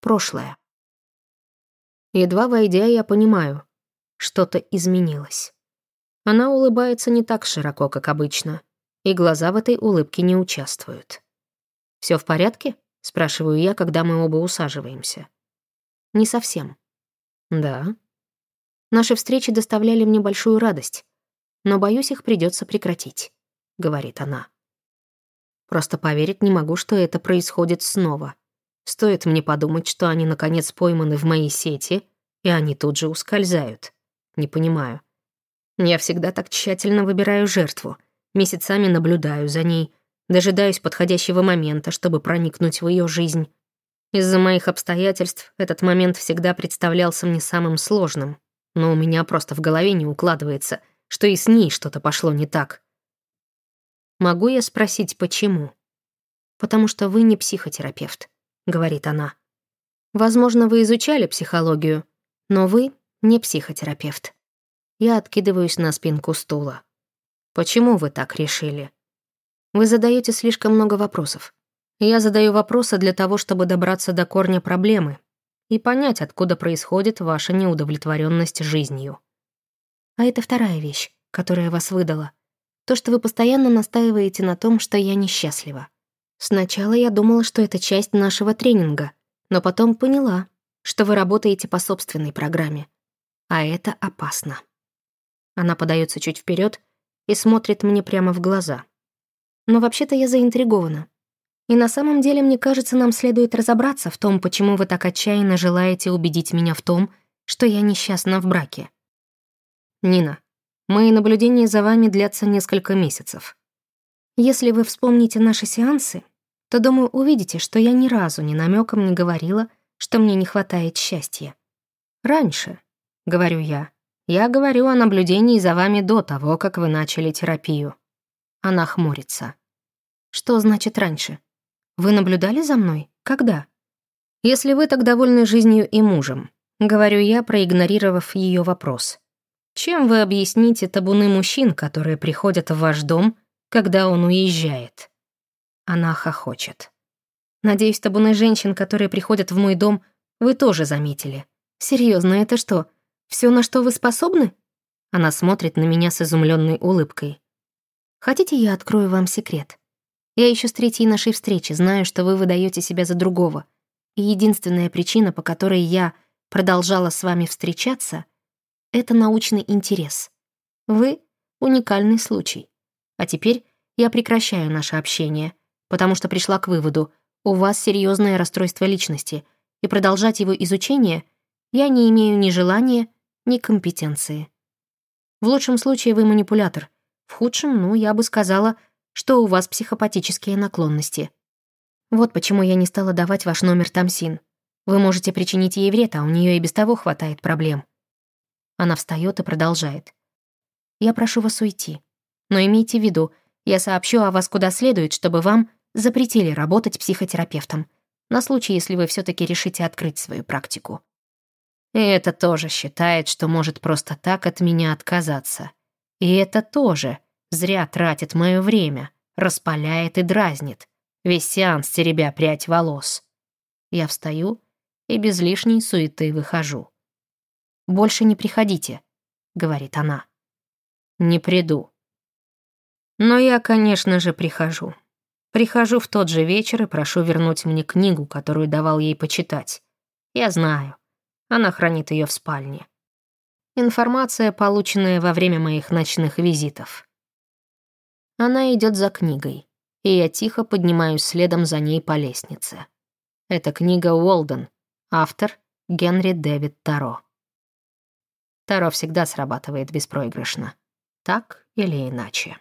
прошлое. Едва войдя, я понимаю, что-то изменилось. Она улыбается не так широко, как обычно, и глаза в этой улыбке не участвуют. Все в порядке?» — спрашиваю я, когда мы оба усаживаемся. «Не совсем». «Да». «Наши встречи доставляли мне большую радость, но, боюсь, их придется прекратить», — говорит она. «Просто поверить не могу, что это происходит снова. Стоит мне подумать, что они, наконец, пойманы в моей сети, и они тут же ускользают. Не понимаю. Я всегда так тщательно выбираю жертву, месяцами наблюдаю за ней, дожидаюсь подходящего момента, чтобы проникнуть в ее жизнь. Из-за моих обстоятельств этот момент всегда представлялся мне самым сложным, но у меня просто в голове не укладывается, что и с ней что-то пошло не так. Могу я спросить, почему? Потому что вы не психотерапевт, говорит она. Возможно, вы изучали психологию, но вы не психотерапевт. Я откидываюсь на спинку стула. Почему вы так решили? Вы задаете слишком много вопросов. Я задаю вопросы для того, чтобы добраться до корня проблемы и понять, откуда происходит ваша неудовлетворенность жизнью. А это вторая вещь, которая вас выдала. То, что вы постоянно настаиваете на том, что я несчастлива. Сначала я думала, что это часть нашего тренинга, но потом поняла, что вы работаете по собственной программе. А это опасно. Она подается чуть вперед и смотрит мне прямо в глаза. Но вообще-то я заинтригована. И на самом деле, мне кажется, нам следует разобраться в том, почему вы так отчаянно желаете убедить меня в том, что я несчастна в браке. Нина, мои наблюдения за вами длятся несколько месяцев. Если вы вспомните наши сеансы, то, думаю, увидите, что я ни разу ни намеком не говорила, что мне не хватает счастья. Раньше, говорю я, я говорю о наблюдении за вами до того, как вы начали терапию. Она хмурится. Что значит раньше? Вы наблюдали за мной? Когда? Если вы так довольны жизнью и мужем, говорю я, проигнорировав ее вопрос. Чем вы объясните табуны мужчин, которые приходят в ваш дом, когда он уезжает? Она хохочет. Надеюсь, табуны женщин, которые приходят в мой дом, вы тоже заметили. Серьезно, это что? Все, на что вы способны? Она смотрит на меня с изумленной улыбкой. Хотите, я открою вам секрет? Я еще с третьей нашей встречи знаю, что вы выдаете себя за другого. И единственная причина, по которой я продолжала с вами встречаться, это научный интерес. Вы — уникальный случай. А теперь я прекращаю наше общение, потому что пришла к выводу, у вас серьезное расстройство личности, и продолжать его изучение я не имею ни желания, ни компетенции. В лучшем случае вы манипулятор, в худшем, ну, я бы сказала — что у вас психопатические наклонности. Вот почему я не стала давать ваш номер Тамсин. Вы можете причинить ей вред, а у нее и без того хватает проблем. Она встает и продолжает. Я прошу вас уйти. Но имейте в виду, я сообщу о вас куда следует, чтобы вам запретили работать психотерапевтом, на случай, если вы все таки решите открыть свою практику. И это тоже считает, что может просто так от меня отказаться. И это тоже — Зря тратит мое время, распаляет и дразнит. Весь сеанс теребя прядь волос. Я встаю и без лишней суеты выхожу. «Больше не приходите», — говорит она. «Не приду». Но я, конечно же, прихожу. Прихожу в тот же вечер и прошу вернуть мне книгу, которую давал ей почитать. Я знаю. Она хранит ее в спальне. Информация, полученная во время моих ночных визитов. Она идет за книгой, и я тихо поднимаюсь следом за ней по лестнице. Это книга Уолден, автор Генри Дэвид Таро. Таро всегда срабатывает беспроигрышно. Так или иначе.